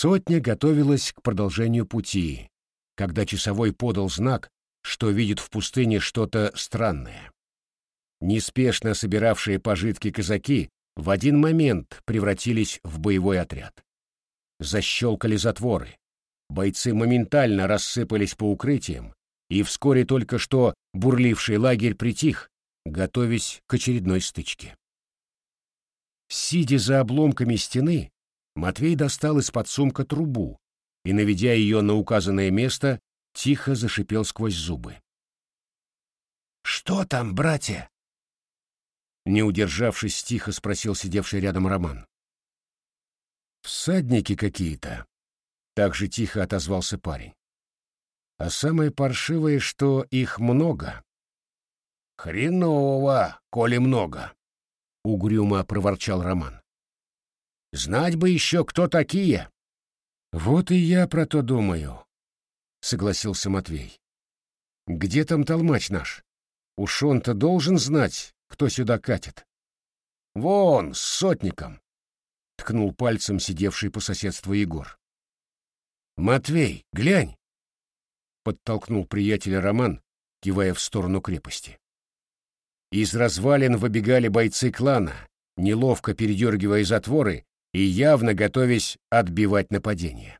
Сотня готовилась к продолжению пути, когда часовой подал знак, что видит в пустыне что-то странное. Неспешно собиравшие пожитки казаки в один момент превратились в боевой отряд. Защелкали затворы. Бойцы моментально рассыпались по укрытиям, и вскоре только что бурливший лагерь притих, готовясь к очередной стычке. Сидя за обломками стены, Матвей достал из-под сумка трубу и, наведя ее на указанное место, тихо зашипел сквозь зубы. «Что там, братья?» Не удержавшись, тихо спросил сидевший рядом Роман. «Всадники какие-то», — так же тихо отозвался парень. «А самое паршивое, что их много». «Хреново, коли много», — угрюмо проворчал Роман. «Знать бы еще, кто такие». «Вот и я про то думаю», — согласился Матвей. «Где там толмач наш? Уж он-то должен знать, кто сюда катит». «Вон, с сотником», — ткнул пальцем сидевший по соседству Егор. «Матвей, глянь!» — подтолкнул приятеля Роман, кивая в сторону крепости. Из развалин выбегали бойцы клана, неловко передергивая затворы и явно готовясь отбивать нападение.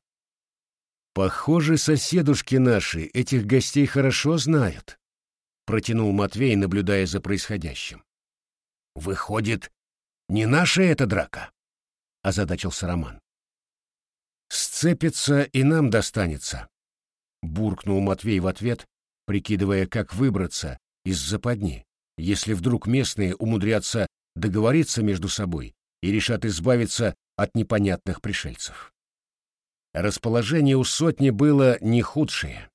«Похоже, соседушки наши этих гостей хорошо знают», — протянул Матвей, наблюдая за происходящим. «Выходит, не наша эта драка?» — озадачился Роман. «Сцепится и нам достанется», — буркнул Матвей в ответ, прикидывая, как выбраться из западни, если вдруг местные умудрятся договориться между собой и решат избавиться от непонятных пришельцев. Расположение у сотни было не худшее.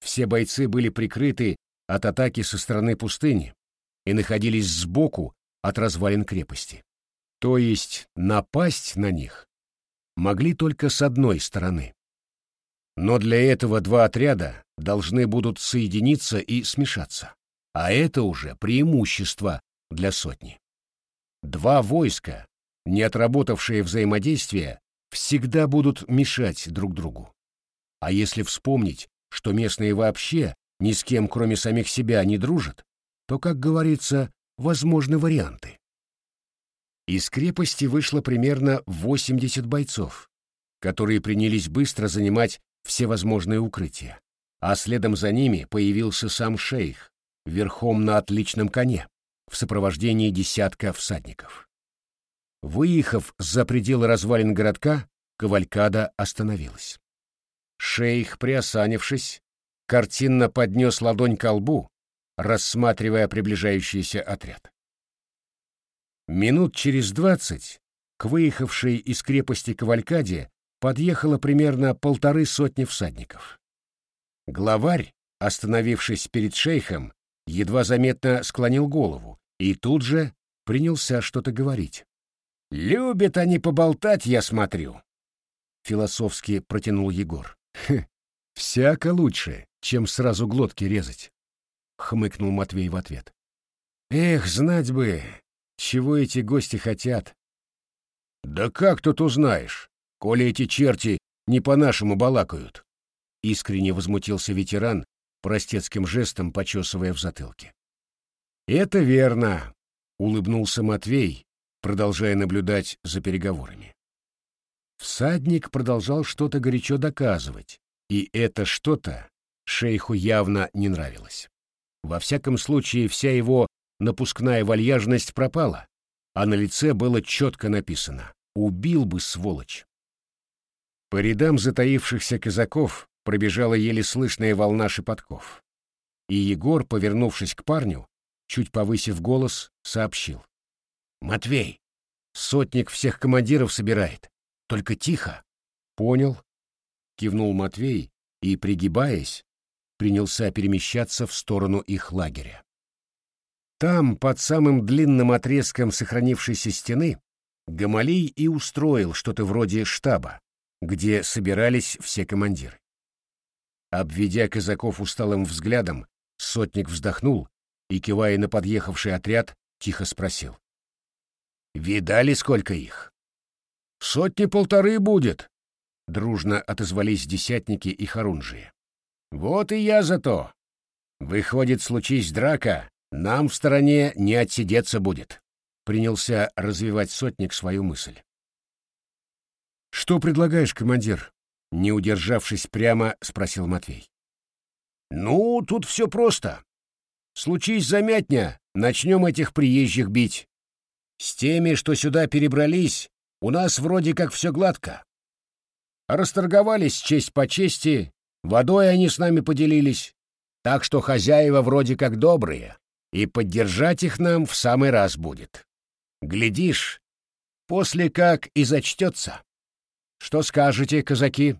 Все бойцы были прикрыты от атаки со стороны пустыни и находились сбоку от развалин крепости. То есть напасть на них могли только с одной стороны. Но для этого два отряда должны будут соединиться и смешаться. А это уже преимущество для сотни. Два войска, не отработавшие взаимодействие, всегда будут мешать друг другу. А если вспомнить, что местные вообще ни с кем, кроме самих себя, не дружат, то, как говорится, возможны варианты. Из крепости вышло примерно 80 бойцов, которые принялись быстро занимать все возможные укрытия, а следом за ними появился сам шейх, верхом на отличном коне, в сопровождении десятка всадников. Выехав за пределы развалин городка, Кавалькада остановилась. Шейх, приосанившись, картинно поднес ладонь к лбу, рассматривая приближающийся отряд. Минут через двадцать к выехавшей из крепости Кавалькаде подъехало примерно полторы сотни всадников. Главарь, остановившись перед шейхом, едва заметно склонил голову и тут же принялся что-то говорить. «Любят они поболтать, я смотрю», — философски протянул Егор. «Хе, всяко лучше, чем сразу глотки резать», — хмыкнул Матвей в ответ. «Эх, знать бы, чего эти гости хотят». «Да как тут узнаешь, коли эти черти не по-нашему балакают?» — искренне возмутился ветеран, простецким жестом почесывая в затылке. «Это верно», — улыбнулся Матвей, продолжая наблюдать за переговорами. Всадник продолжал что-то горячо доказывать, и это что-то шейху явно не нравилось. Во всяком случае, вся его напускная вальяжность пропала, а на лице было четко написано «Убил бы, сволочь!». По рядам затаившихся казаков пробежала еле слышная волна шепотков. И Егор, повернувшись к парню, чуть повысив голос, сообщил. Матвей, сотник всех командиров собирает. Только тихо. Понял. Кивнул Матвей и, пригибаясь, принялся перемещаться в сторону их лагеря. Там, под самым длинным отрезком сохранившейся стены, Гамалей и устроил что-то вроде штаба, где собирались все командиры. Обведя казаков усталым взглядом, сотник вздохнул и, кивая на подъехавший отряд, тихо спросил. Видали, сколько их? Сотни полторы будет. дружно отозвались десятники и хорунжие. Вот и я за то. Выходит, случись драка, нам в стороне не отсидеться будет. Принялся развивать сотник свою мысль. Что предлагаешь, командир? Не удержавшись прямо, спросил Матвей. Ну, тут все просто. Случись замятня, начнем этих приезжих бить. С теми, что сюда перебрались, у нас вроде как все гладко. Расторговались честь по чести, водой они с нами поделились, так что хозяева вроде как добрые, и поддержать их нам в самый раз будет. Глядишь, после как и зачтется. Что скажете, казаки?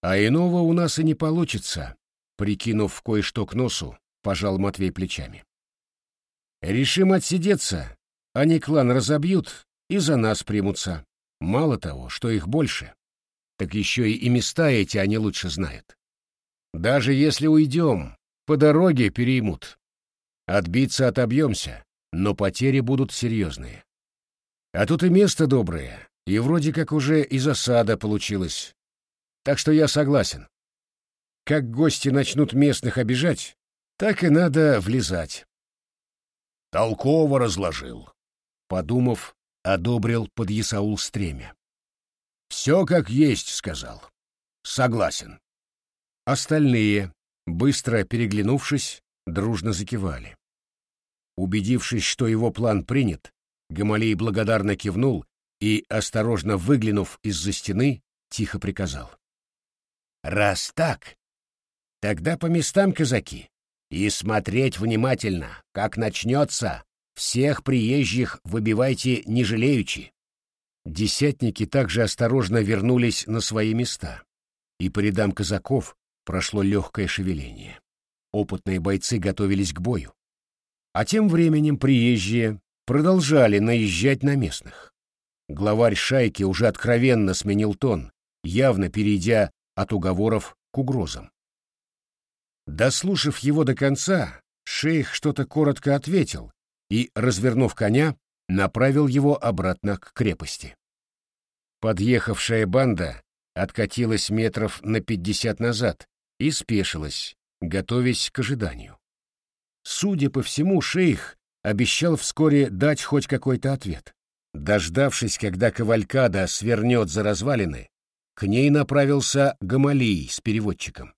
А иного у нас и не получится, прикинув кое-что к носу, пожал Матвей плечами. Решим отсидеться, они клан разобьют и за нас примутся. Мало того, что их больше, так еще и места эти они лучше знают. Даже если уйдем, по дороге переймут. Отбиться отобьемся, но потери будут серьезные. А тут и место доброе, и вроде как уже и засада получилась. Так что я согласен. Как гости начнут местных обижать, так и надо влезать. Толково разложил. Подумав, одобрил подъясаул стремя. «Все как есть», — сказал. «Согласен». Остальные, быстро переглянувшись, дружно закивали. Убедившись, что его план принят, Гамалей благодарно кивнул и, осторожно выглянув из-за стены, тихо приказал. «Раз так, тогда по местам, казаки, и смотреть внимательно, как начнется, всех приезжих выбивайте не жалеючи. Десятники также осторожно вернулись на свои места, и по рядам казаков прошло легкое шевеление. Опытные бойцы готовились к бою. А тем временем приезжие продолжали наезжать на местных. Главарь шайки уже откровенно сменил тон, явно перейдя от уговоров к угрозам. Дослушав его до конца, шейх что-то коротко ответил, и, развернув коня, направил его обратно к крепости. Подъехавшая банда откатилась метров на пятьдесят назад и спешилась, готовясь к ожиданию. Судя по всему, шейх обещал вскоре дать хоть какой-то ответ. Дождавшись, когда кавалькада свернет за развалины, к ней направился Гамалий с переводчиком.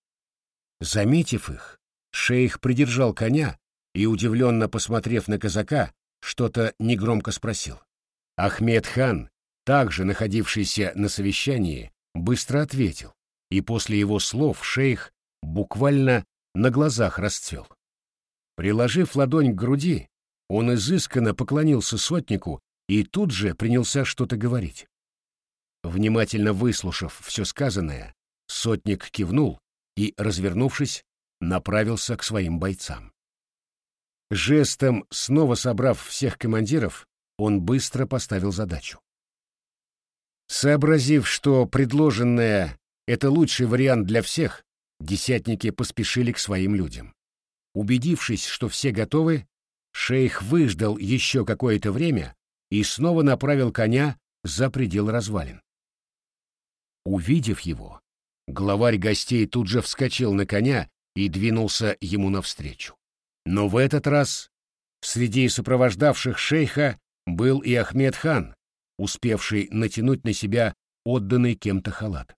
Заметив их, шейх придержал коня и, удивленно посмотрев на казака, что-то негромко спросил. Ахмед хан, также находившийся на совещании, быстро ответил, и после его слов шейх буквально на глазах расцвел. Приложив ладонь к груди, он изысканно поклонился сотнику и тут же принялся что-то говорить. Внимательно выслушав все сказанное, сотник кивнул и, развернувшись, направился к своим бойцам. Жестом, снова собрав всех командиров, он быстро поставил задачу. Сообразив, что предложенное — это лучший вариант для всех, десятники поспешили к своим людям. Убедившись, что все готовы, шейх выждал еще какое-то время и снова направил коня за предел развалин. Увидев его, главарь гостей тут же вскочил на коня и двинулся ему навстречу. Но в этот раз среди сопровождавших шейха был и Ахмед хан, успевший натянуть на себя отданный кем-то халат.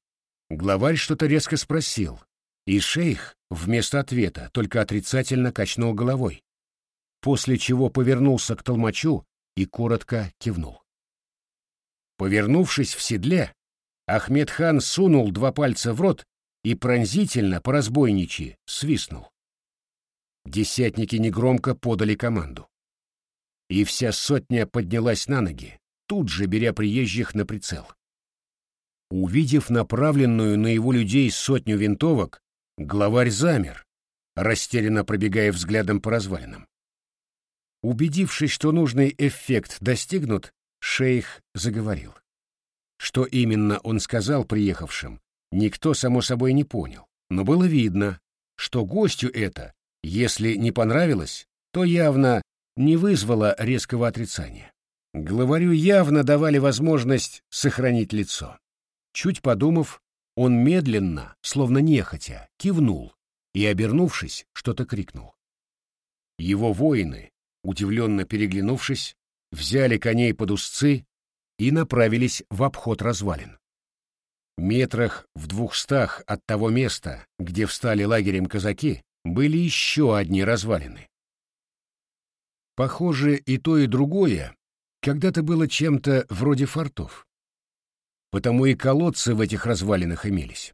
Главарь что-то резко спросил, и шейх вместо ответа только отрицательно качнул головой, после чего повернулся к толмачу и коротко кивнул. Повернувшись в седле, Ахмед хан сунул два пальца в рот и пронзительно, по разбойничьи, свистнул. Десятники негромко подали команду. И вся сотня поднялась на ноги, тут же беря приезжих на прицел. Увидев направленную на его людей сотню винтовок, главарь замер, растерянно пробегая взглядом по развалинам. Убедившись, что нужный эффект достигнут, шейх заговорил. Что именно он сказал приехавшим, никто, само собой, не понял, но было видно, что гостю это если не понравилось, то явно не вызвало резкого отрицания. Главарю явно давали возможность сохранить лицо. Чуть подумав, он медленно, словно нехотя, кивнул и, обернувшись, что-то крикнул. Его воины, удивленно переглянувшись, взяли коней под узцы и направились в обход развалин. Метрах в двухстах от того места, где встали лагерем казаки, были еще одни развалины. Похоже, и то, и другое когда-то было чем-то вроде фортов. Потому и колодцы в этих развалинах имелись.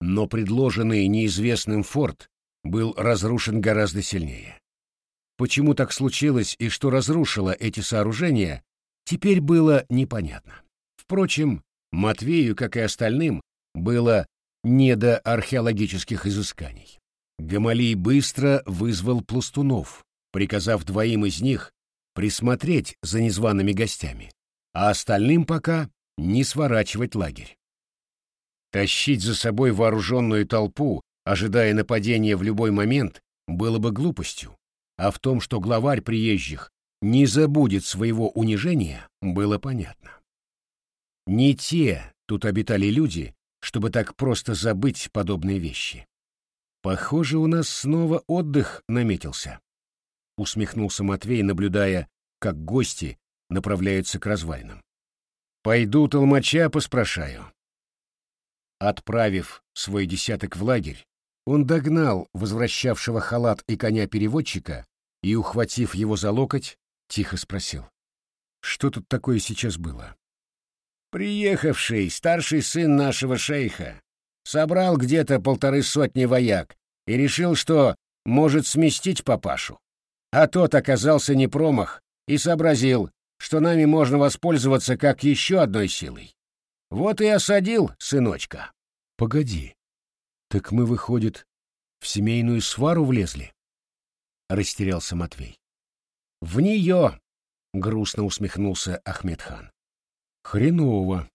Но предложенный неизвестным форт был разрушен гораздо сильнее. Почему так случилось и что разрушило эти сооружения, теперь было непонятно. Впрочем, Матвею, как и остальным, было не до археологических изысканий. Гамалий быстро вызвал пластунов, приказав двоим из них присмотреть за незваными гостями, а остальным пока не сворачивать лагерь. Тащить за собой вооруженную толпу, ожидая нападения в любой момент, было бы глупостью, а в том, что главарь приезжих не забудет своего унижения, было понятно. Не те тут обитали люди, чтобы так просто забыть подобные вещи. Похоже, у нас снова отдых наметился. Усмехнулся Матвей, наблюдая, как гости направляются к развалинам. Пойду толмача поспрашаю. Отправив свой десяток в лагерь, он догнал возвращавшего халат и коня переводчика и, ухватив его за локоть, тихо спросил. Что тут такое сейчас было? Приехавший старший сын нашего шейха собрал где-то полторы сотни вояк и решил, что может сместить папашу. А тот оказался не промах и сообразил, что нами можно воспользоваться как еще одной силой. Вот и осадил сыночка. — Погоди, так мы, выходит, в семейную свару влезли? — растерялся Матвей. — В нее! — грустно усмехнулся Ахмедхан. — Хреново.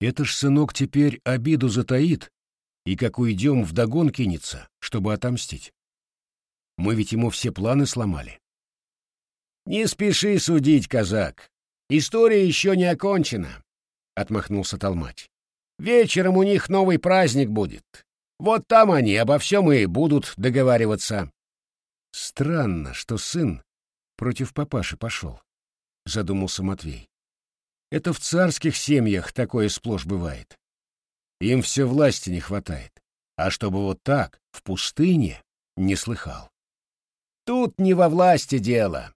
Это ж сынок теперь обиду затаит и как уйдем вдогон кинется, чтобы отомстить. Мы ведь ему все планы сломали. «Не спеши судить, казак. История еще не окончена», — отмахнулся Толмач. «Вечером у них новый праздник будет. Вот там они обо всем и будут договариваться». «Странно, что сын против папаши пошел», — задумался Матвей. «Это в царских семьях такое сплошь бывает. Им все власти не хватает. А чтобы вот так, в пустыне, не слыхал». «Тут не во власти дело»,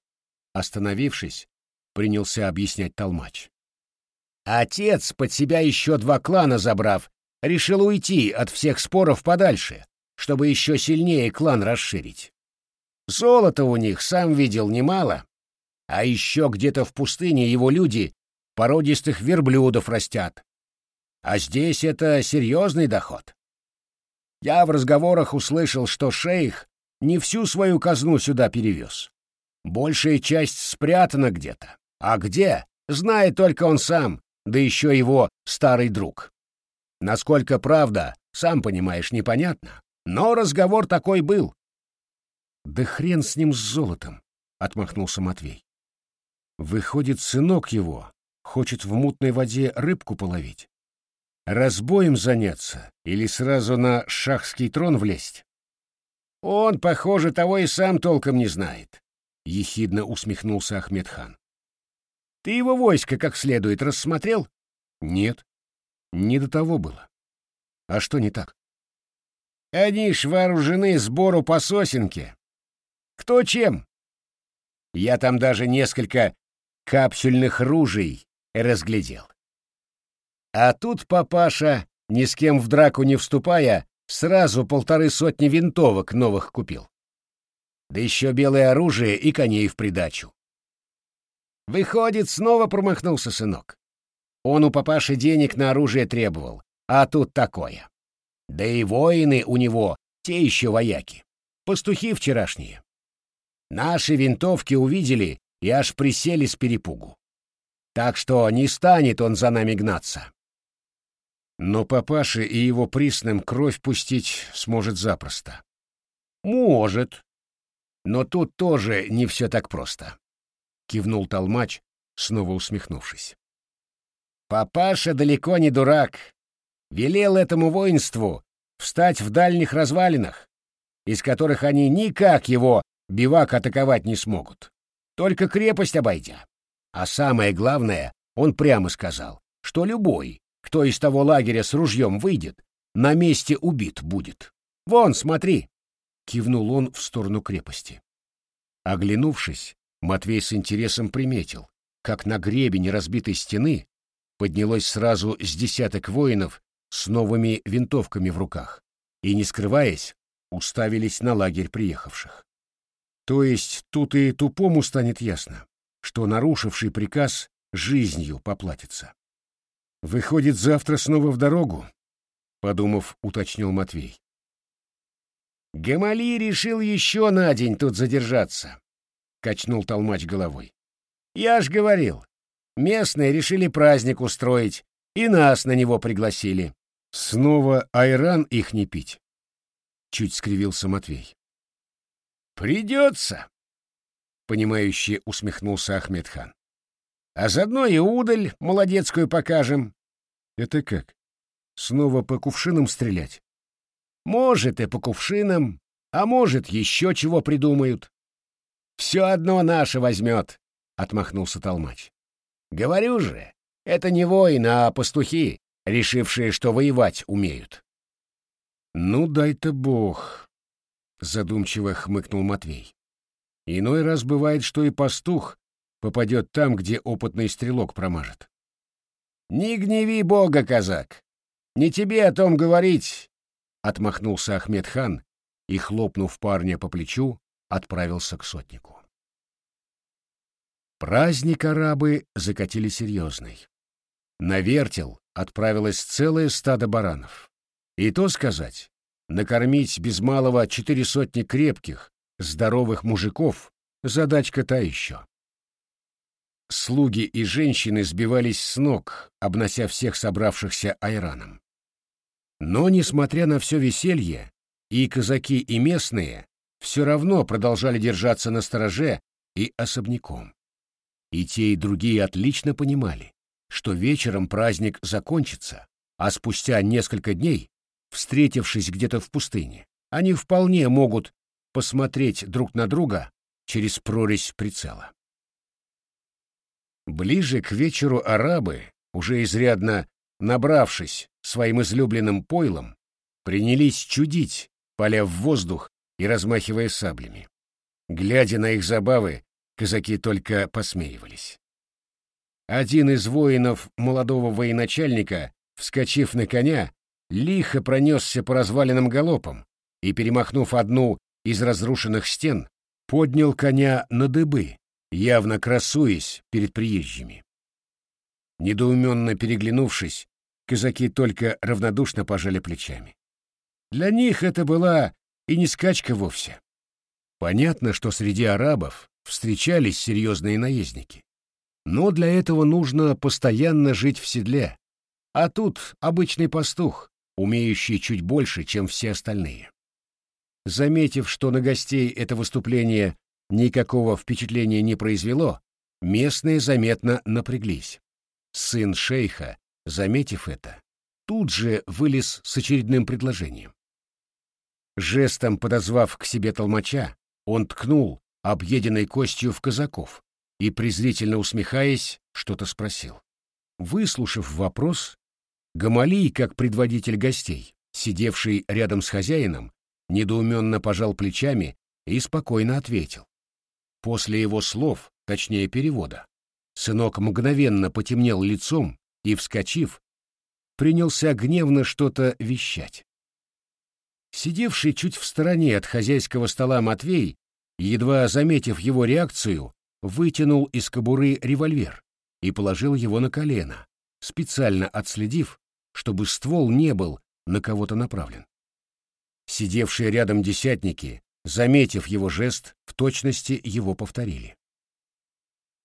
Остановившись, принялся объяснять толмач. Отец, под себя еще два клана забрав, решил уйти от всех споров подальше, чтобы еще сильнее клан расширить. Золота у них, сам видел, немало, а еще где-то в пустыне его люди породистых верблюдов растят. А здесь это серьезный доход. Я в разговорах услышал, что шейх не всю свою казну сюда перевез. Большая часть спрятана где-то. А где, знает только он сам, да еще его старый друг. Насколько правда, сам понимаешь, непонятно. Но разговор такой был. «Да хрен с ним с золотом!» — отмахнулся Матвей. «Выходит, сынок его хочет в мутной воде рыбку половить. Разбоем заняться или сразу на шахский трон влезть?» «Он, похоже, того и сам толком не знает. — ехидно усмехнулся Ахмедхан. «Ты его войско как следует рассмотрел?» «Нет, не до того было. А что не так?» «Они ж вооружены сбору по сосенке. Кто чем? Я там даже несколько капсюльных ружей разглядел. А тут папаша, ни с кем в драку не вступая, сразу полторы сотни винтовок новых купил да еще белое оружие и коней в придачу. Выходит, снова промахнулся сынок. Он у папаши денег на оружие требовал, а тут такое. Да и воины у него те еще вояки, пастухи вчерашние. Наши винтовки увидели и аж присели с перепугу. Так что не станет он за нами гнаться. Но папаше и его присным кровь пустить сможет запросто. Может, но тут тоже не все так просто. Кивнул толмач, снова усмехнувшись. Папаша далеко не дурак. Велел этому воинству встать в дальних развалинах, из которых они никак его бивак атаковать не смогут, только крепость обойдя. А самое главное, он прямо сказал, что любой, кто из того лагеря с ружьем выйдет, на месте убит будет. Вон, смотри!» — кивнул он в сторону крепости. Оглянувшись, Матвей с интересом приметил, как на гребень разбитой стены поднялось сразу с десяток воинов с новыми винтовками в руках и, не скрываясь, уставились на лагерь приехавших. То есть тут и тупому станет ясно, что нарушивший приказ жизнью поплатится. Выходит, завтра снова в дорогу, подумав, уточнил Матвей. Гамали решил еще на день тут задержаться, качнул толмач головой. Я ж говорил, местные решили праздник устроить, и нас на него пригласили. Снова айран их не пить. Чуть скривился Матвей. Придется, понимающе усмехнулся Ахмедхан. А заодно и удаль молодецкую покажем. Это как? Снова по кувшинам стрелять? Может, и по кувшинам, а может, еще чего придумают. Все одно наше возьмет, — отмахнулся Толмач. Говорю же, это не воины, а пастухи, решившие, что воевать умеют. Ну, дай-то бог, — задумчиво хмыкнул Матвей. Иной раз бывает, что и пастух попадет там, где опытный стрелок промажет. «Не гневи Бога, казак! Не тебе о том говорить!» — отмахнулся Ахмед хан и, хлопнув парня по плечу, отправился к сотнику. Праздник арабы закатили серьезный. На вертел отправилось целое стадо баранов. И то сказать, накормить без малого четыре сотни крепких, здоровых мужиков — задачка та еще. Слуги и женщины сбивались с ног, обнося всех собравшихся айраном. Но, несмотря на все веселье, и казаки, и местные все равно продолжали держаться на стороже и особняком. И те, и другие отлично понимали, что вечером праздник закончится, а спустя несколько дней, встретившись где-то в пустыне, они вполне могут посмотреть друг на друга через прорезь прицела. Ближе к вечеру арабы, уже изрядно набравшись своим излюбленным пойлом, принялись чудить, поля в воздух и размахивая саблями. Глядя на их забавы, казаки только посмеивались. Один из воинов молодого военачальника, вскочив на коня, лихо пронесся по развалинам галопом и, перемахнув одну из разрушенных стен, поднял коня на дыбы, явно красуясь перед приезжими. Недоуменно переглянувшись, казаки только равнодушно пожали плечами. Для них это была и не скачка вовсе. Понятно, что среди арабов встречались серьезные наездники. Но для этого нужно постоянно жить в седле. А тут обычный пастух, умеющий чуть больше, чем все остальные. Заметив, что на гостей это выступление никакого впечатления не произвело, местные заметно напряглись. Сын шейха, заметив это, тут же вылез с очередным предложением. Жестом подозвав к себе толмача, он ткнул объеденной костью в казаков и, презрительно усмехаясь, что-то спросил. Выслушав вопрос, Гамалий, как предводитель гостей, сидевший рядом с хозяином, недоуменно пожал плечами и спокойно ответил. После его слов, точнее перевода, сынок мгновенно потемнел лицом и, вскочив, принялся гневно что-то вещать. Сидевший чуть в стороне от хозяйского стола Матвей, едва заметив его реакцию, вытянул из кобуры револьвер и положил его на колено, специально отследив, чтобы ствол не был на кого-то направлен. Сидевшие рядом десятники Заметив его жест, в точности его повторили.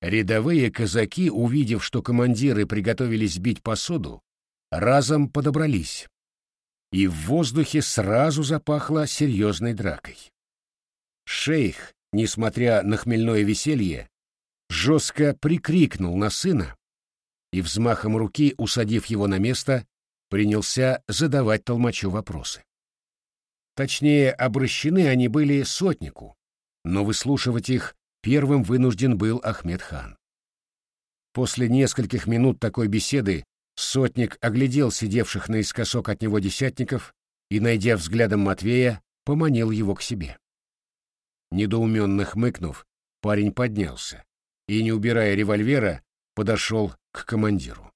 Рядовые казаки, увидев, что командиры приготовились бить посуду, разом подобрались, и в воздухе сразу запахло серьезной дракой. Шейх, несмотря на хмельное веселье, жестко прикрикнул на сына и взмахом руки, усадив его на место, принялся задавать толмачу вопросы. Точнее, обращены они были сотнику, но выслушивать их первым вынужден был Ахмед хан. После нескольких минут такой беседы сотник оглядел сидевших наискосок от него десятников и, найдя взглядом Матвея, поманил его к себе. Недоуменно хмыкнув, парень поднялся и, не убирая револьвера, подошел к командиру.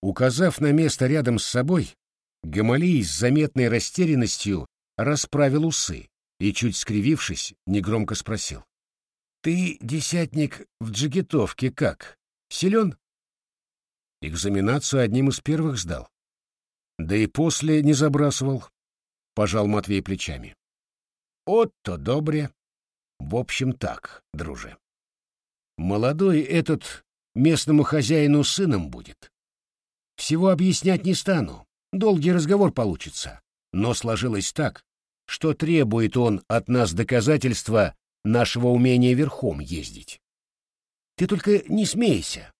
Указав на место рядом с собой, Гамалий с заметной растерянностью расправил усы и, чуть скривившись, негромко спросил. — Ты, десятник, в джигитовке как? Силен? Экзаменацию одним из первых сдал. Да и после не забрасывал, — пожал Матвей плечами. — От-то добре. В общем так, друже. Молодой этот местному хозяину сыном будет. Всего объяснять не стану, долгий разговор получится, но сложилось так, что требует он от нас доказательства нашего умения верхом ездить. Ты только не смейся.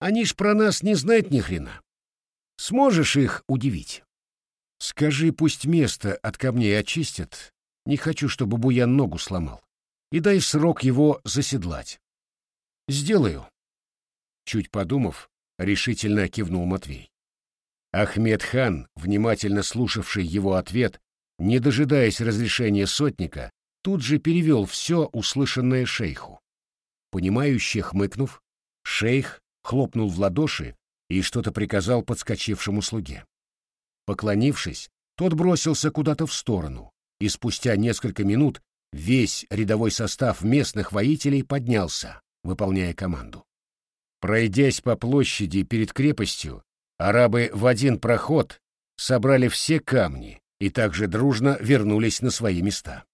Они ж про нас не знают ни хрена. Сможешь их удивить? Скажи, пусть место от камней очистят. Не хочу, чтобы Буян ногу сломал. И дай срок его заседлать. Сделаю. Чуть подумав, решительно кивнул Матвей. Ахмед хан, внимательно слушавший его ответ, не дожидаясь разрешения сотника, тут же перевел все услышанное шейху. Понимающе хмыкнув, шейх хлопнул в ладоши и что-то приказал подскочившему слуге. Поклонившись, тот бросился куда-то в сторону, и спустя несколько минут весь рядовой состав местных воителей поднялся, выполняя команду. Пройдясь по площади перед крепостью, арабы в один проход собрали все камни и также дружно вернулись на свои места.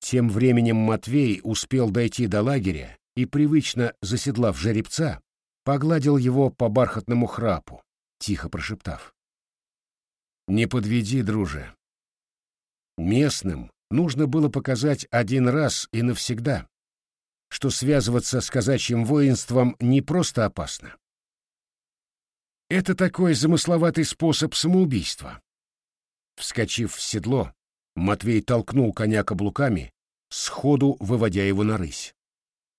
Тем временем Матвей успел дойти до лагеря и, привычно заседлав жеребца, погладил его по бархатному храпу, тихо прошептав. «Не подведи, друже. Местным нужно было показать один раз и навсегда, что связываться с казачьим воинством не просто опасно. Это такой замысловатый способ самоубийства. Вскочив в седло, Матвей толкнул коня каблуками, сходу выводя его на рысь.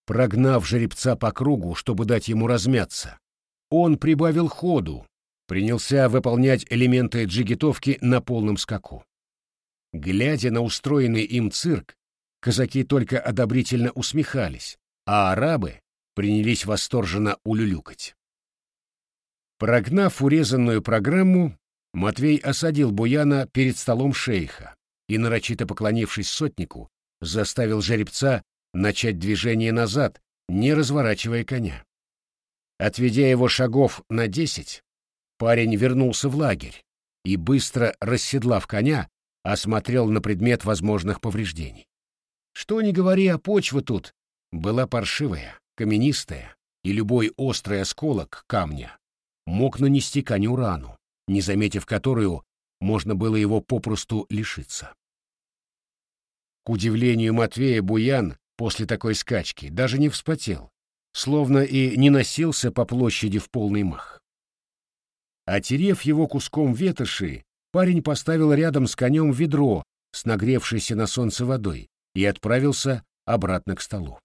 Прогнав жеребца по кругу, чтобы дать ему размяться, он прибавил ходу, принялся выполнять элементы джигитовки на полном скаку. Глядя на устроенный им цирк, казаки только одобрительно усмехались, а арабы принялись восторженно улюлюкать. Прогнав урезанную программу, Матвей осадил Буяна перед столом шейха и, нарочито поклонившись сотнику, заставил жеребца начать движение назад, не разворачивая коня. Отведя его шагов на десять, парень вернулся в лагерь и, быстро расседлав коня, осмотрел на предмет возможных повреждений. Что ни говори, а почва тут была паршивая, каменистая, и любой острый осколок камня мог нанести коню рану, не заметив которую можно было его попросту лишиться. К удивлению Матвея Буян после такой скачки даже не вспотел, словно и не носился по площади в полный мах. Отерев его куском ветоши, парень поставил рядом с конем ведро с нагревшейся на солнце водой и отправился обратно к столу.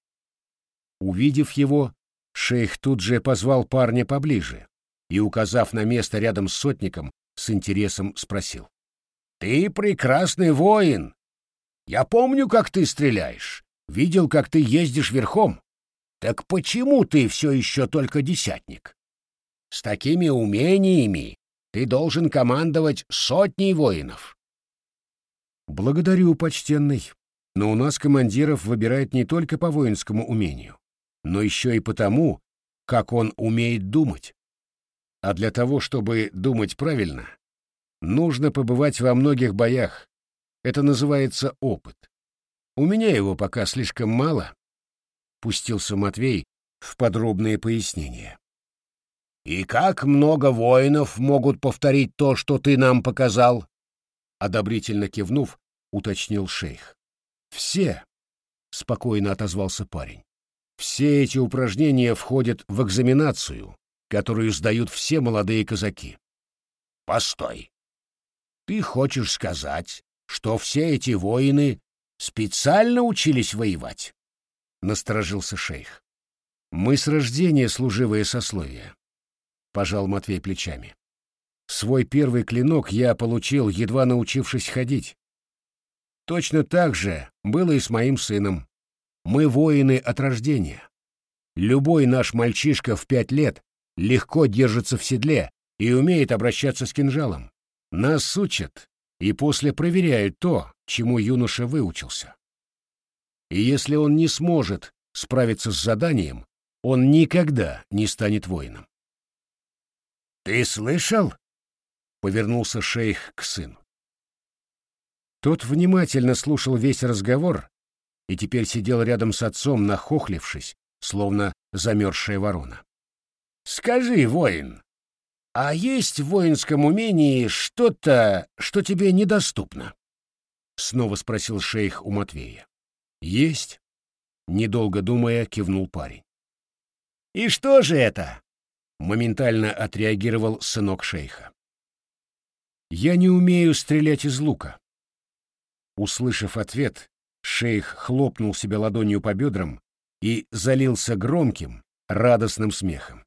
Увидев его, шейх тут же позвал парня поближе и, указав на место рядом с сотником, с интересом спросил. «Ты прекрасный воин! Я помню, как ты стреляешь, видел, как ты ездишь верхом. Так почему ты все еще только десятник? С такими умениями ты должен командовать сотней воинов». «Благодарю, почтенный», но у нас командиров выбирают не только по воинскому умению, но еще и потому, как он умеет думать. А для того, чтобы думать правильно, нужно побывать во многих боях. Это называется опыт. У меня его пока слишком мало, — пустился Матвей в подробные пояснения. «И как много воинов могут повторить то, что ты нам показал?» Одобрительно кивнув, уточнил шейх. «Все», — спокойно отозвался парень. Все эти упражнения входят в экзаменацию, которую сдают все молодые казаки. Постой. Ты хочешь сказать, что все эти воины специально учились воевать? Насторожился шейх. Мы с рождения служивые сословия. Пожал Матвей плечами. Свой первый клинок я получил, едва научившись ходить. Точно так же было и с моим сыном. Мы воины от рождения. Любой наш мальчишка в пять лет легко держится в седле и умеет обращаться с кинжалом. Нас учат и после проверяют то, чему юноша выучился. И если он не сможет справиться с заданием, он никогда не станет воином. «Ты слышал?» — повернулся шейх к сыну. Тот внимательно слушал весь разговор и теперь сидел рядом с отцом, нахохлившись, словно замерзшая ворона. «Скажи, воин, а есть в воинском умении что-то, что тебе недоступно?» Снова спросил шейх у Матвея. «Есть», — недолго думая, кивнул парень. «И что же это?» — моментально отреагировал сынок шейха. «Я не умею стрелять из лука». Услышав ответ, шейх хлопнул себя ладонью по бедрам и залился громким, радостным смехом.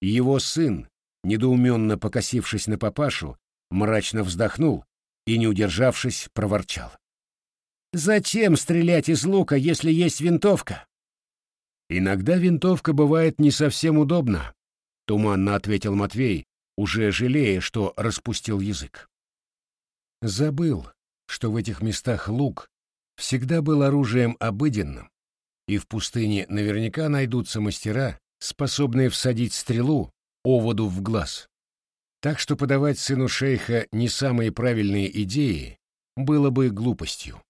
Его сын, недоуменно покосившись на папашу, мрачно вздохнул и, не удержавшись, проворчал. «Зачем стрелять из лука, если есть винтовка?» «Иногда винтовка бывает не совсем удобна», — туманно ответил Матвей, уже жалея, что распустил язык. Забыл, что в этих местах лук всегда был оружием обыденным, и в пустыне наверняка найдутся мастера, способные всадить стрелу оводу в глаз. Так что подавать сыну шейха не самые правильные идеи было бы глупостью.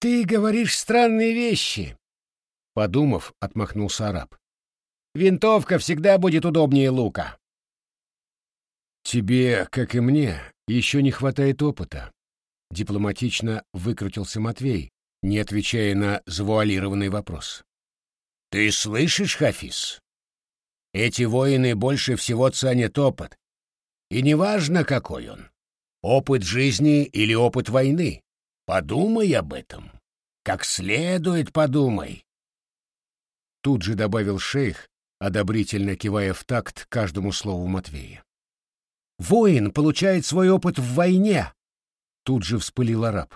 «Ты говоришь странные вещи», — подумав, отмахнулся араб. «Винтовка всегда будет удобнее лука». «Тебе, как и мне, еще не хватает опыта», — дипломатично выкрутился Матвей, не отвечая на завуалированный вопрос. «Ты слышишь, Хафиз? Эти воины больше всего ценят опыт. И неважно, какой он. Опыт жизни или опыт войны. Подумай об этом. Как следует подумай. Тут же добавил шейх, одобрительно кивая в такт каждому слову Матвея. «Воин получает свой опыт в войне!» Тут же вспылил араб.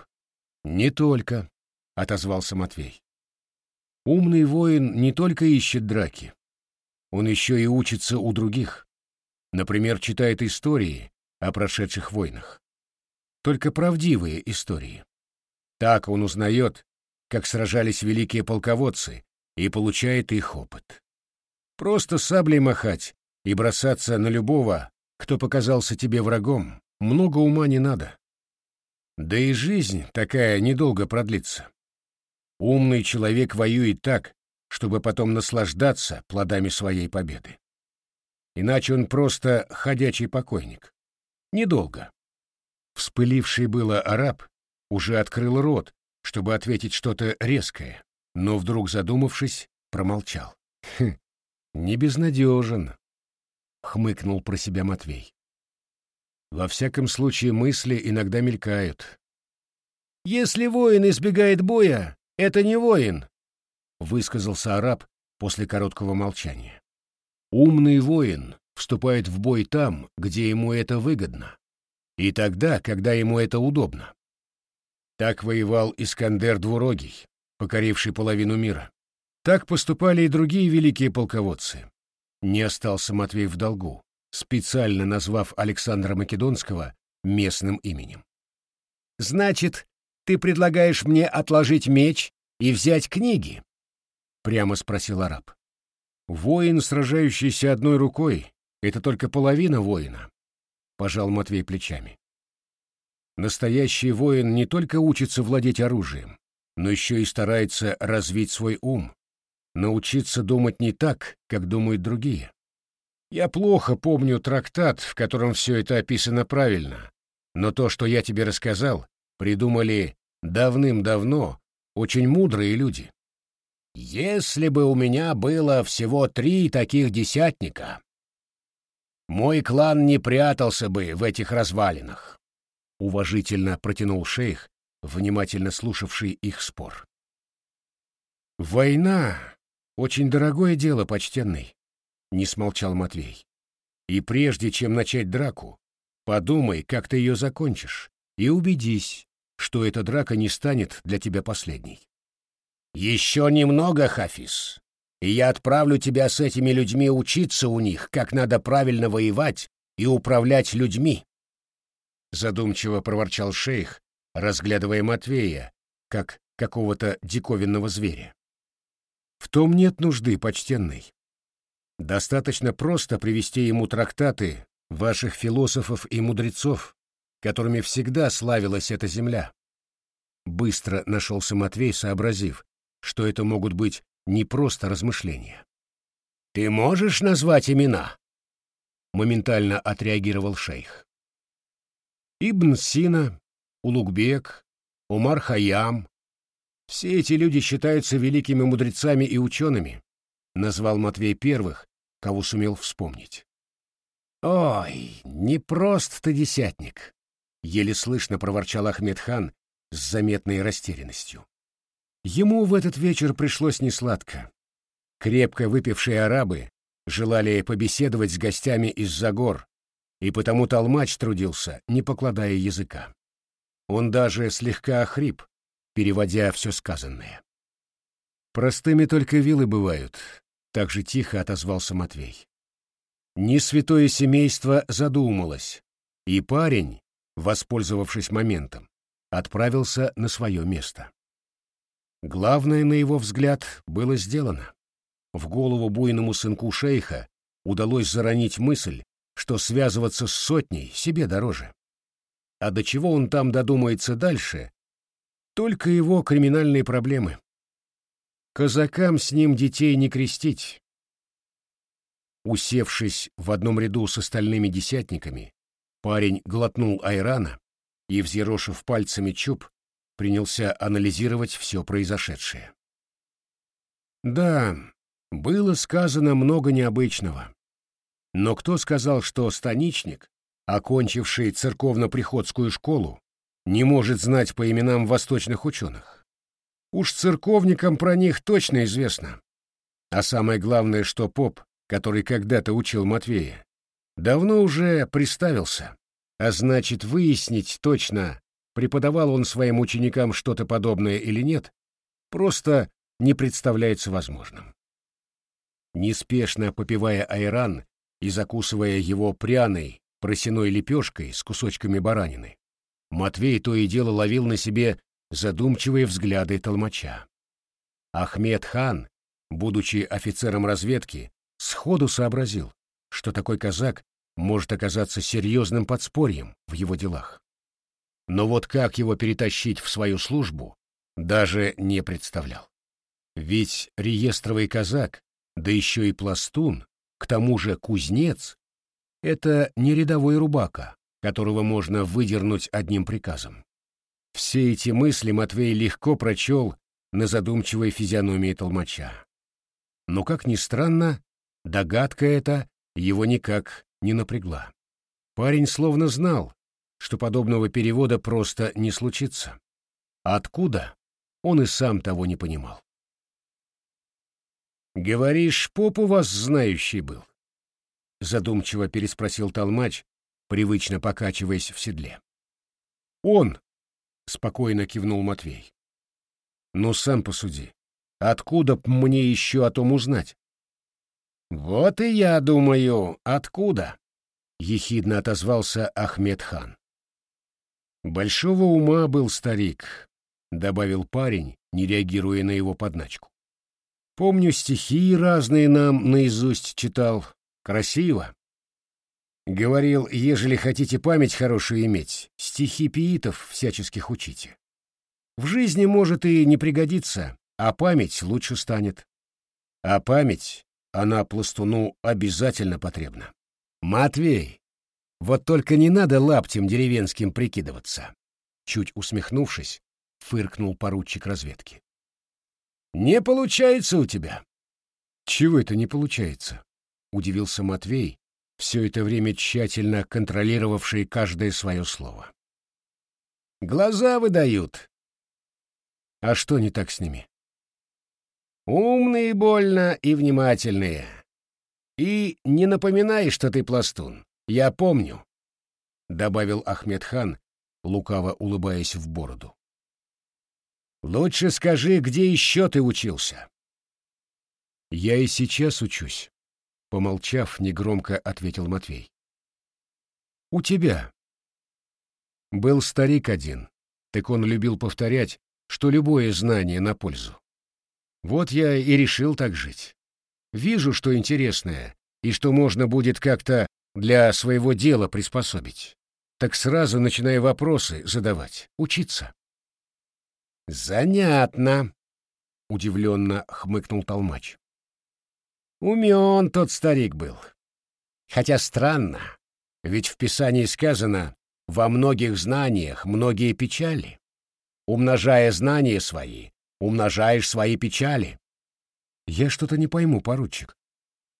«Не только», — отозвался Матвей. «Умный воин не только ищет драки, он еще и учится у других. Например, читает истории о прошедших войнах. Только правдивые истории. Так он узнает, как сражались великие полководцы, и получает их опыт. Просто саблей махать и бросаться на любого, кто показался тебе врагом, много ума не надо. Да и жизнь такая недолго продлится. Умный человек воюет так, чтобы потом наслаждаться плодами своей победы. Иначе он просто ходячий покойник. Недолго. Вспыливший было араб уже открыл рот, чтобы ответить что-то резкое, но вдруг, задумавшись, промолчал. «Хм, не безнадежен», — хмыкнул про себя Матвей. Во всяком случае, мысли иногда мелькают. «Если воин избегает боя, это не воин», — высказался араб после короткого молчания. «Умный воин вступает в бой там, где ему это выгодно, и тогда, когда ему это удобно. Так воевал Искандер Двурогий, покоривший половину мира. Так поступали и другие великие полководцы. Не остался Матвей в долгу, специально назвав Александра Македонского местным именем. «Значит, ты предлагаешь мне отложить меч и взять книги?» прямо спросил араб. Воин, сражающийся одной рукой, это только половина воина, пожал Матвей плечами. Настоящий воин не только учится владеть оружием, но еще и старается развить свой ум, научиться думать не так, как думают другие. Я плохо помню трактат, в котором все это описано правильно, но то, что я тебе рассказал, придумали давным-давно очень мудрые люди. Если бы у меня было всего три таких десятника, мой клан не прятался бы в этих развалинах, — уважительно протянул шейх, внимательно слушавший их спор. «Война — очень дорогое дело, почтенный», — не смолчал Матвей. «И прежде чем начать драку, подумай, как ты ее закончишь, и убедись, что эта драка не станет для тебя последней». «Еще немного, Хафиз, и я отправлю тебя с этими людьми учиться у них, как надо правильно воевать и управлять людьми», — задумчиво проворчал шейх, разглядывая Матвея, как какого-то диковинного зверя. В том нет нужды, почтенный. Достаточно просто привести ему трактаты ваших философов и мудрецов, которыми всегда славилась эта земля. Быстро нашелся Матвей, сообразив, что это могут быть не просто размышления. «Ты можешь назвать имена?» Моментально отреагировал шейх. Ибн Сина, Улугбек, Умар Хаям. Все эти люди считаются великими мудрецами и учеными, назвал Матвей первых, кого сумел вспомнить. «Ой, не прост ты десятник!» — еле слышно проворчал Ахмед хан с заметной растерянностью. Ему в этот вечер пришлось несладко. Крепко выпившие арабы желали побеседовать с гостями из-за гор, и потому толмач трудился, не покладая языка. Он даже слегка охрип, переводя все сказанное. «Простыми только вилы бывают», — так же тихо отозвался Матвей. Не святое семейство задумалось, и парень, воспользовавшись моментом, отправился на свое место. Главное, на его взгляд, было сделано. В голову буйному сынку шейха удалось заронить мысль, что связываться с сотней себе дороже. А до чего он там додумается дальше, только его криминальные проблемы. Казакам с ним детей не крестить. Усевшись в одном ряду с остальными десятниками, парень глотнул айрана и, взъерошив пальцами чуб, принялся анализировать все произошедшее. Да, было сказано много необычного. Но кто сказал, что станичник, окончивший церковно-приходскую школу, не может знать по именам восточных ученых? Уж церковникам про них точно известно. А самое главное, что поп, который когда-то учил Матвея, давно уже приставился, а значит, выяснить точно, преподавал он своим ученикам что-то подобное или нет, просто не представляется возможным. Неспешно попивая айран и закусывая его пряной, просеной лепешкой с кусочками баранины, Матвей то и дело ловил на себе задумчивые взгляды толмача. Ахмед хан, будучи офицером разведки, сходу сообразил, что такой казак может оказаться серьезным подспорьем в его делах. Но вот как его перетащить в свою службу, даже не представлял. Ведь реестровый казак, да еще и пластун, к тому же кузнец, это не рядовой рубака, которого можно выдернуть одним приказом. Все эти мысли Матвей легко прочел на задумчивой физиономии толмача. Но, как ни странно, догадка эта его никак не напрягла. Парень словно знал, что подобного перевода просто не случится. Откуда? Он и сам того не понимал. «Говоришь, поп у вас знающий был?» Задумчиво переспросил толмач, привычно покачиваясь в седле. «Он!» — спокойно кивнул Матвей. «Ну, сам посуди. Откуда б мне еще о том узнать?» «Вот и я думаю, откуда?» — ехидно отозвался Ахмед хан. «Большого ума был старик», — добавил парень, не реагируя на его подначку. «Помню, стихи разные нам наизусть читал. Красиво. Говорил, ежели хотите память хорошую иметь, стихи пиитов всяческих учите. В жизни может и не пригодиться, а память лучше станет. А память, она пластуну обязательно потребна. Матвей, вот только не надо лаптем деревенским прикидываться. Чуть усмехнувшись, фыркнул поручик разведки. Не получается у тебя. Чего это не получается? Удивился Матвей, все это время тщательно контролировавший каждое свое слово. Глаза выдают. А что не так с ними? Умные больно и внимательные. И не напоминай, что ты пластун. Я помню, — добавил Ахмедхан, лукаво улыбаясь в бороду. Лучше скажи, где еще ты учился? Я и сейчас учусь, — помолчав, негромко ответил Матвей. У тебя. Был старик один, так он любил повторять, что любое знание на пользу. Вот я и решил так жить. Вижу, что интересное, и что можно будет как-то для своего дела приспособить. Так сразу начинаю вопросы задавать, учиться. «Занятно», — удивленно хмыкнул Толмач. «Умен тот старик был. Хотя странно, ведь в Писании сказано «во многих знаниях многие печали». Умножая знания свои, умножаешь свои печали. Я что-то не пойму, поручик.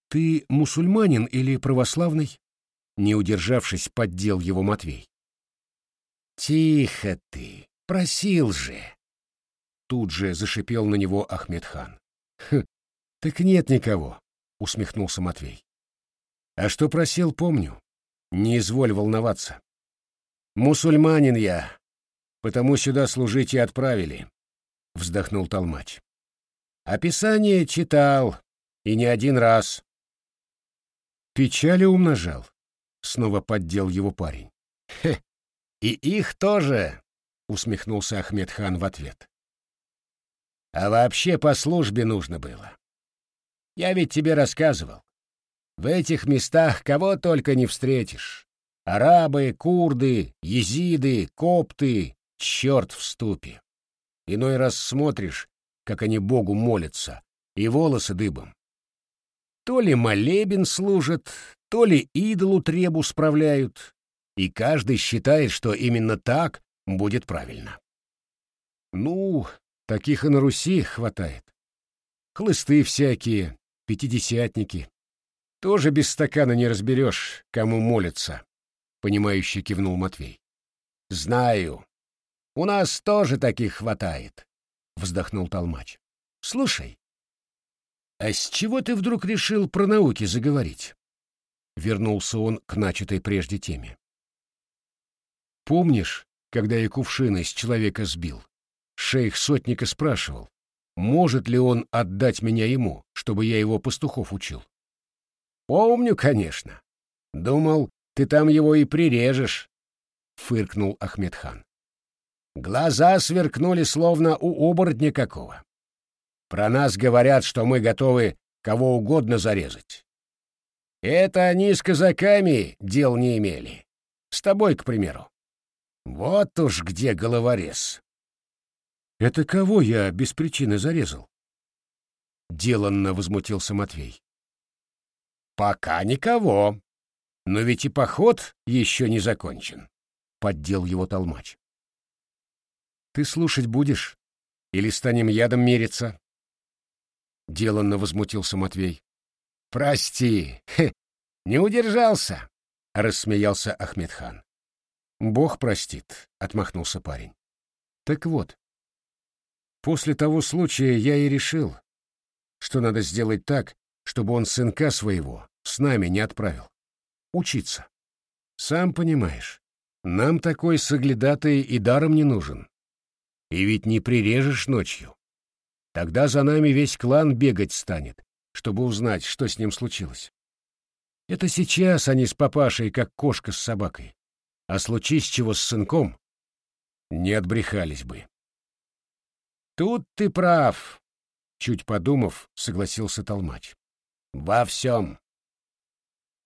Ты мусульманин или православный? Не удержавшись, поддел его Матвей. Тихо ты, просил же. Тут же зашипел на него Ахмедхан. Хм, так нет никого, усмехнулся Матвей. А что просил, помню. Не изволь волноваться. Мусульманин я, потому сюда служить и отправили вздохнул Толмач. Описание читал, и не один раз. Печали умножал, снова поддел его парень. Хе, и их тоже, усмехнулся Ахмедхан в ответ. А вообще по службе нужно было. Я ведь тебе рассказывал. В этих местах кого только не встретишь. Арабы, курды, езиды, копты, черт в ступе. Иной раз смотришь, как они Богу молятся, и волосы дыбом. То ли молебен служат, то ли идолу требу справляют, и каждый считает, что именно так будет правильно. Ну, таких и на Руси хватает. Хлысты всякие, пятидесятники. Тоже без стакана не разберешь, кому молятся, — понимающе кивнул Матвей. — Знаю, у нас тоже таких хватает, вздохнул Толмач. Слушай, а с чего ты вдруг решил про науки заговорить? Вернулся он к начатой прежде теме. Помнишь, когда я кувшин из человека сбил? Шейх сотника спрашивал, может ли он отдать меня ему, чтобы я его пастухов учил. Помню, конечно. Думал, ты там его и прирежешь, фыркнул Ахмедхан. Глаза сверкнули, словно у оборотня какого. Про нас говорят, что мы готовы кого угодно зарезать. Это они с казаками дел не имели. С тобой, к примеру. Вот уж где головорез. Это кого я без причины зарезал? Деланно возмутился Матвей. Пока никого. Но ведь и поход еще не закончен. Поддел его толмач. Ты слушать будешь? Или станем ядом мериться?» Деланно возмутился Матвей. «Прости, хе, не удержался», — рассмеялся Ахмедхан. «Бог простит», — отмахнулся парень. «Так вот, после того случая я и решил, что надо сделать так, чтобы он сынка своего с нами не отправил. Учиться. Сам понимаешь, нам такой соглядатай и даром не нужен. И ведь не прирежешь ночью. Тогда за нами весь клан бегать станет, чтобы узнать, что с ним случилось. Это сейчас они с папашей, как кошка с собакой. А случись чего с сынком, не отбрехались бы. Тут ты прав, чуть подумав, согласился Толмач. Во всем.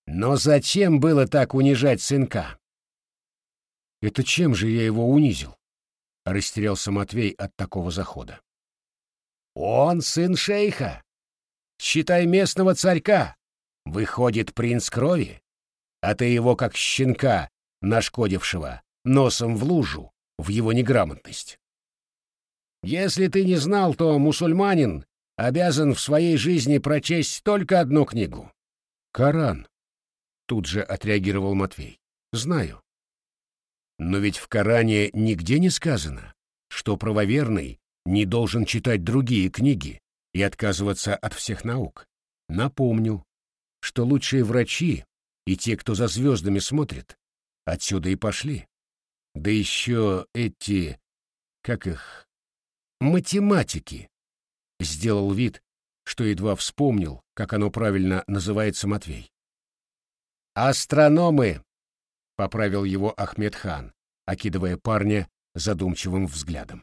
Но зачем было так унижать сынка? Это чем же я его унизил? — растерялся Матвей от такого захода. «Он сын шейха. Считай местного царька. Выходит принц крови, а ты его как щенка, нашкодившего, носом в лужу, в его неграмотность. Если ты не знал, то мусульманин обязан в своей жизни прочесть только одну книгу. Коран. Тут же отреагировал Матвей. Знаю. Но ведь в Коране нигде не сказано, что правоверный не должен читать другие книги и отказываться от всех наук. Напомню, что лучшие врачи и те, кто за звездами смотрит, отсюда и пошли. Да еще эти, как их, математики. Сделал вид, что едва вспомнил, как оно правильно называется Матвей. «Астрономы!» — поправил его Ахмед хан, окидывая парня задумчивым взглядом.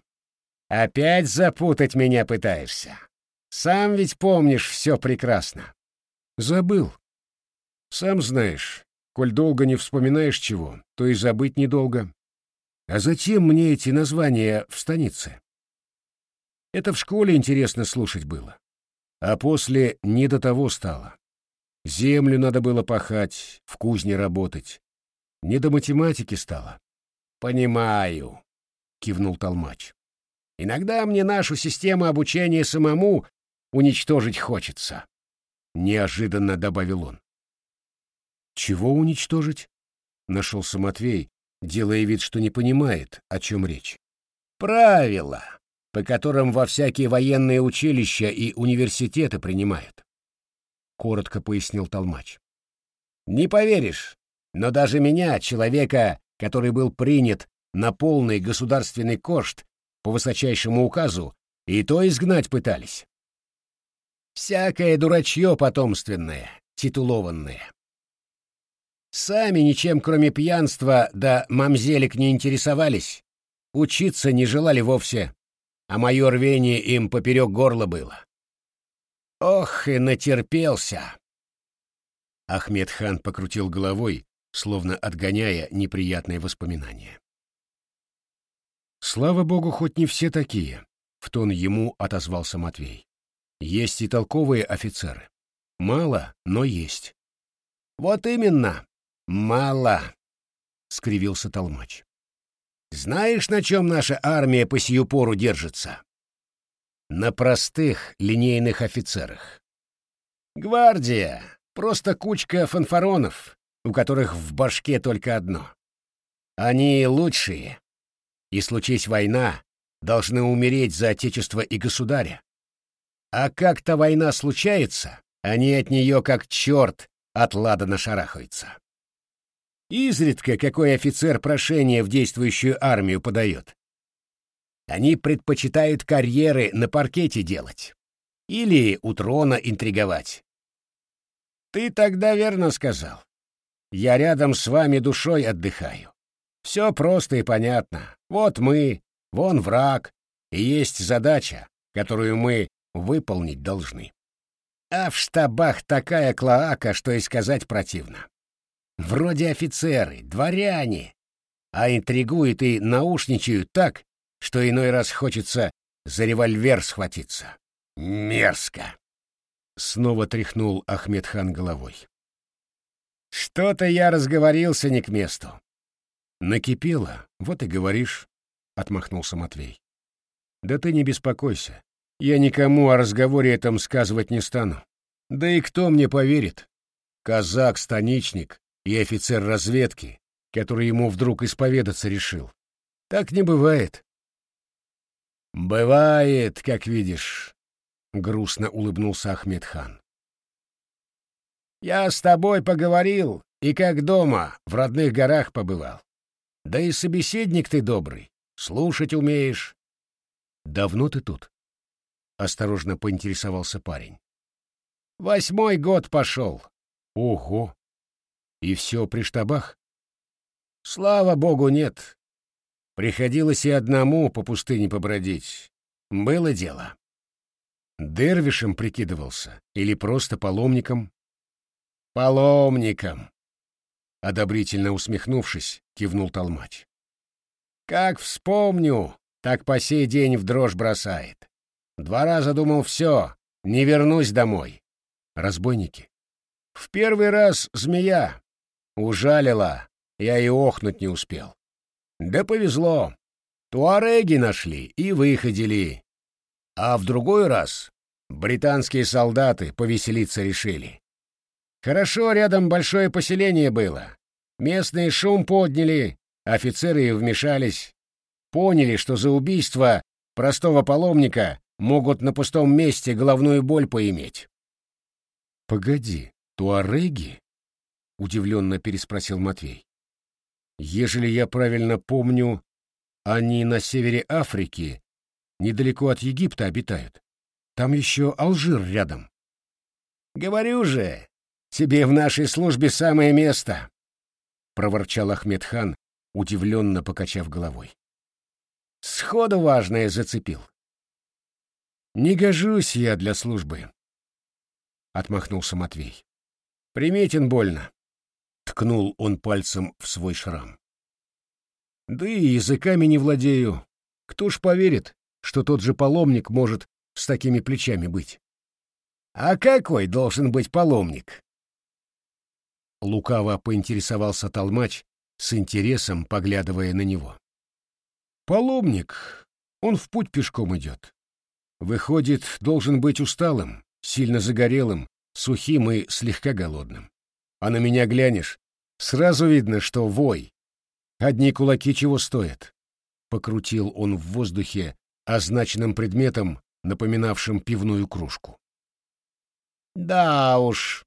«Опять запутать меня пытаешься? Сам ведь помнишь все прекрасно». «Забыл. Сам знаешь, коль долго не вспоминаешь чего, то и забыть недолго. А зачем мне эти названия в станице? Это в школе интересно слушать было. А после не до того стало. Землю надо было пахать, в кузне работать. Не до математики стало. «Понимаю», — кивнул Толмач. «Иногда мне нашу систему обучения самому уничтожить хочется», — неожиданно добавил он. «Чего уничтожить?» — нашелся Матвей, делая вид, что не понимает, о чем речь. «Правила, по которым во всякие военные училища и университеты принимают», — коротко пояснил Толмач. «Не поверишь, но даже меня, человека, который был принят на полный государственный кошт по высочайшему указу, и то изгнать пытались. Всякое дурачье потомственное, титулованное. Сами ничем, кроме пьянства да мамзелек не интересовались, учиться не желали вовсе, а мое рвение им поперек горла было. Ох, и натерпелся! Ахмед хан покрутил головой, словно отгоняя неприятные воспоминания. «Слава богу, хоть не все такие», — в тон ему отозвался Матвей. «Есть и толковые офицеры. Мало, но есть». «Вот именно!» «Мало», — скривился Толмач. «Знаешь, на чем наша армия по сию пору держится?» «На простых линейных офицерах. Гвардия — просто кучка фанфаронов, у которых в башке только одно. Они лучшие, и, случись война, должны умереть за отечество и государя. А как-то война случается, они от нее как черт от ладана шарахаются. Изредка какой офицер прошение в действующую армию подает. Они предпочитают карьеры на паркете делать. Или у трона интриговать. Ты тогда верно сказал. Я рядом с вами душой отдыхаю. Все просто и понятно. Вот мы, вон враг, и есть задача, которую мы выполнить должны. А в штабах такая клоака, что и сказать противно. Вроде офицеры, дворяне, а интригуют и наушничают так, что иной раз хочется за револьвер схватиться. Мерзко. Снова тряхнул Ахмед хан головой. Что-то я разговорился не к месту. Накипело, вот и говоришь, отмахнулся Матвей. Да ты не беспокойся. Я никому о разговоре этом сказывать не стану. Да и кто мне поверит? Казак-станичник и офицер разведки, который ему вдруг исповедаться решил. Так не бывает. Бывает, как видишь, грустно улыбнулся Ахмед хан. Я с тобой поговорил и как дома в родных горах побывал. Да и собеседник ты добрый, слушать умеешь. Давно ты тут? Осторожно поинтересовался парень. Восьмой год пошел. Ого! И все при штабах? Слава богу, нет. Приходилось и одному по пустыне побродить. Было дело. Дервишем прикидывался или просто паломником? Паломником. Одобрительно усмехнувшись, кивнул Толмач. Как вспомню, так по сей день в дрожь бросает. Два раза думал, все, не вернусь домой. Разбойники. В первый раз змея, Ужалила, я и охнуть не успел. Да повезло. Туареги нашли и выходили. А в другой раз британские солдаты повеселиться решили. Хорошо, рядом большое поселение было. Местные шум подняли, офицеры вмешались. Поняли, что за убийство простого паломника могут на пустом месте головную боль поиметь. «Погоди, туареги?» — удивленно переспросил Матвей. «Ежели я правильно помню, они на севере Африки, недалеко от Египта обитают. Там еще Алжир рядом». «Говорю же, тебе в нашей службе самое место!» — проворчал Ахмедхан, удивленно покачав головой. «Сходу важное зацепил». «Не гожусь я для службы», — отмахнулся Матвей. «Приметен больно», — ткнул он пальцем в свой шрам. «Да и языками не владею. Кто ж поверит, что тот же паломник может с такими плечами быть?» «А какой должен быть паломник?» Лукаво поинтересовался Толмач, с интересом поглядывая на него. «Паломник, он в путь пешком идет. Выходит, должен быть усталым, сильно загорелым, сухим и слегка голодным. А на меня глянешь, сразу видно, что вой. Одни кулаки чего стоят. Покрутил он в воздухе означенным предметом, напоминавшим пивную кружку. Да уж.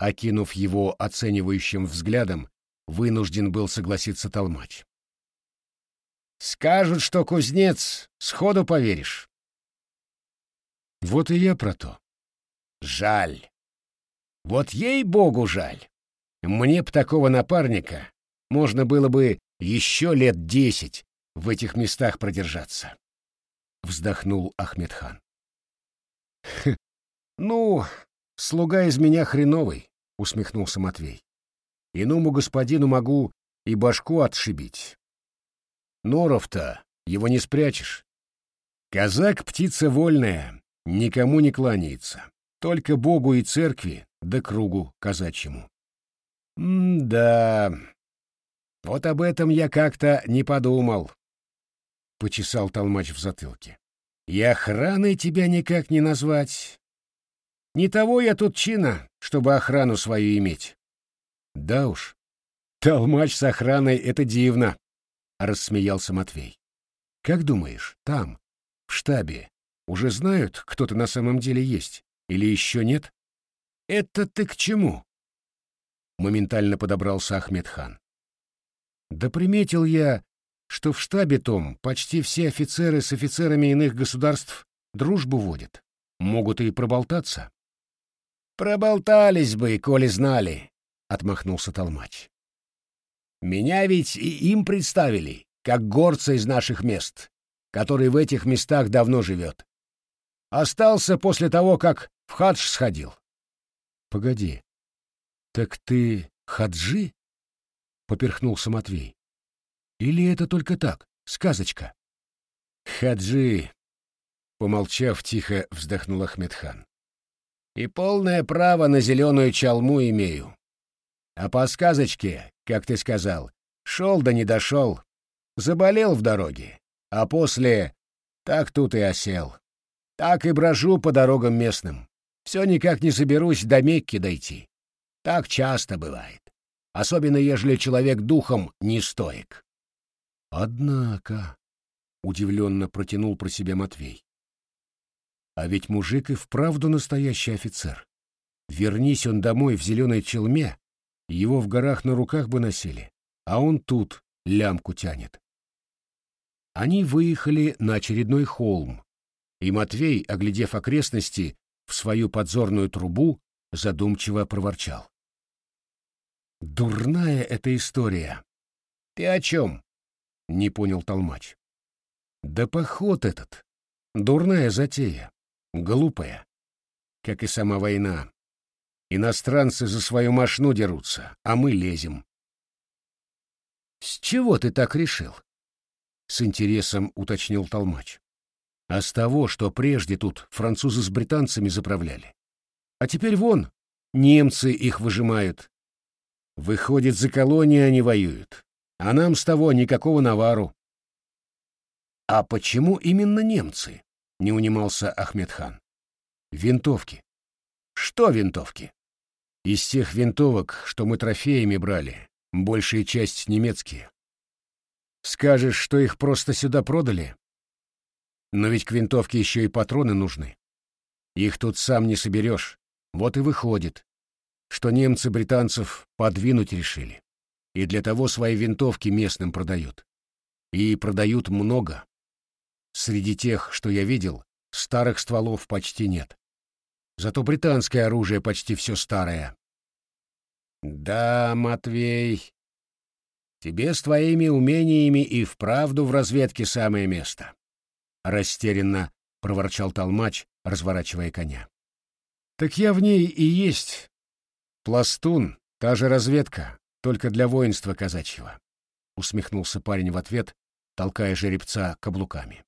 Окинув его оценивающим взглядом, вынужден был согласиться толмач. Скажут, что кузнец, сходу поверишь. Вот и я про то. Жаль. Вот ей-богу жаль. Мне б такого напарника можно было бы еще лет десять в этих местах продержаться. Вздохнул Ахмедхан. «Ну, слуга из меня хреновый», — усмехнулся Матвей. «Иному господину могу и башку отшибить. Норов-то его не спрячешь. Казак — птица вольная, никому не кланяется, только Богу и церкви да кругу казачьему. «М-да, вот об этом я как-то не подумал», — почесал толмач в затылке. «И охраной тебя никак не назвать. Не того я тут чина, чтобы охрану свою иметь». «Да уж, толмач с охраной — это дивно», — рассмеялся Матвей. «Как думаешь, там, в штабе, уже знают, кто ты на самом деле есть, или еще нет? Это ты к чему? Моментально подобрался Ахмедхан. Да приметил я, что в штабе том почти все офицеры с офицерами иных государств дружбу водят. Могут и проболтаться. Проболтались бы, коли знали, отмахнулся Толмач. Меня ведь и им представили, как горца из наших мест, который в этих местах давно живет. Остался после того, как в хадж сходил. Погоди. Так ты хаджи? Поперхнулся Матвей. Или это только так, сказочка? Хаджи, помолчав, тихо вздохнул Ахмедхан. И полное право на зеленую чалму имею. А по сказочке, как ты сказал, шел да не дошел, заболел в дороге, а после так тут и осел. Так и брожу по дорогам местным. Все никак не соберусь до Мекки дойти. Так часто бывает. Особенно, ежели человек духом не стоек. Однако, — удивленно протянул про себя Матвей. А ведь мужик и вправду настоящий офицер. Вернись он домой в зеленой челме, его в горах на руках бы носили, а он тут лямку тянет. Они выехали на очередной холм, и Матвей, оглядев окрестности в свою подзорную трубу, задумчиво проворчал. «Дурная эта история!» «Ты о чем?» — не понял Толмач. «Да поход этот! Дурная затея, глупая, как и сама война. Иностранцы за свою машину дерутся, а мы лезем». «С чего ты так решил?» — с интересом уточнил Толмач а с того, что прежде тут французы с британцами заправляли. А теперь вон, немцы их выжимают. Выходит, за колонии они воюют, а нам с того никакого навару. А почему именно немцы? Не унимался Ахмедхан. Винтовки. Что винтовки? Из тех винтовок, что мы трофеями брали, большая часть немецкие. Скажешь, что их просто сюда продали? Но ведь к винтовке еще и патроны нужны. Их тут сам не соберешь. Вот и выходит, что немцы британцев подвинуть решили. И для того свои винтовки местным продают. И продают много. Среди тех, что я видел, старых стволов почти нет. Зато британское оружие почти все старое. Да, Матвей, тебе с твоими умениями и вправду в разведке самое место. Растерянно проворчал толмач, разворачивая коня. Так я в ней и есть. Пластун, та же разведка, только для воинства казачьего. Усмехнулся парень в ответ, толкая жеребца каблуками.